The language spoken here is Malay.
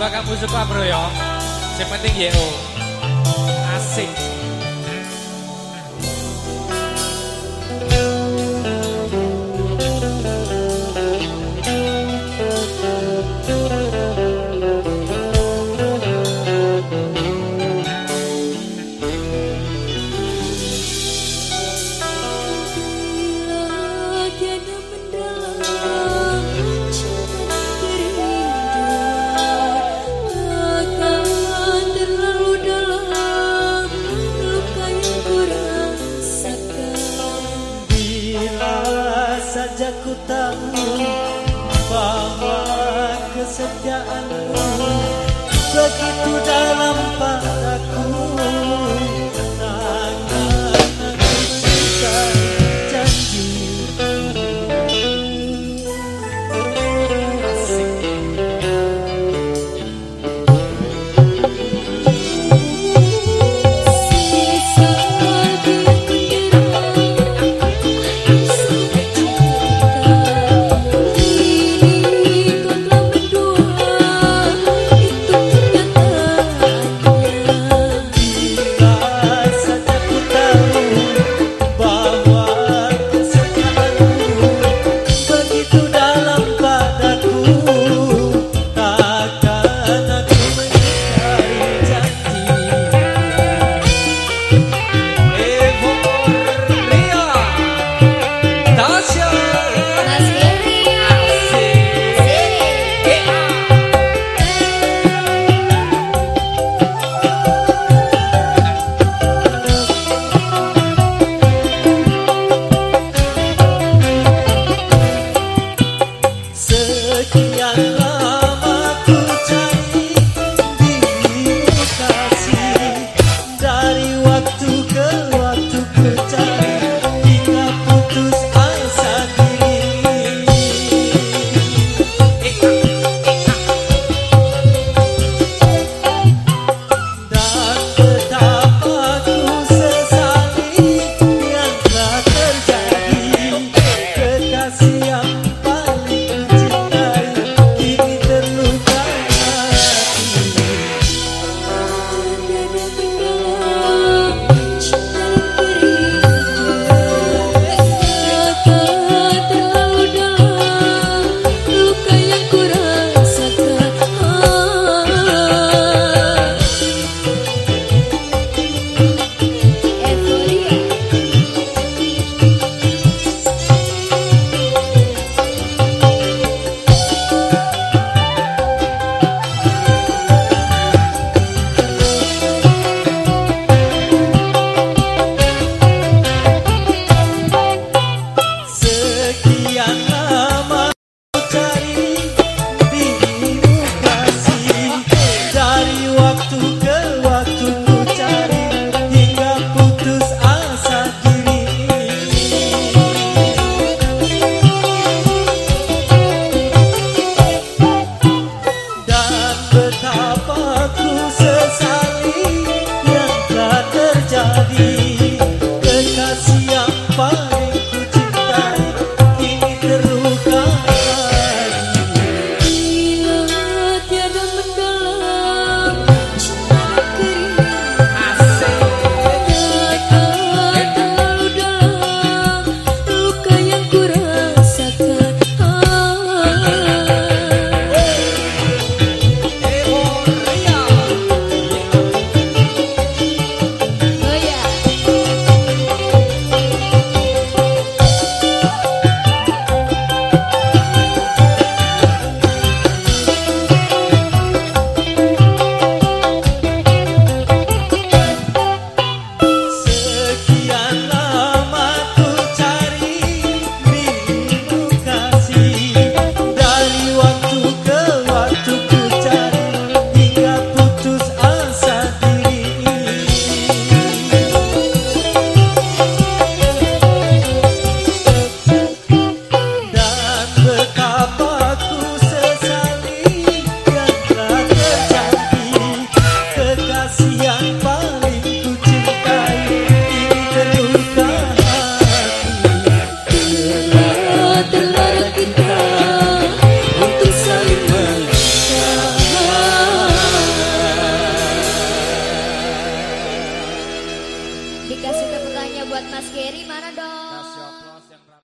Semoga kamu suka bro ya. Yang YO. Asik. Ku tahu bahwa kesetiaanmu begitu dalam padaku.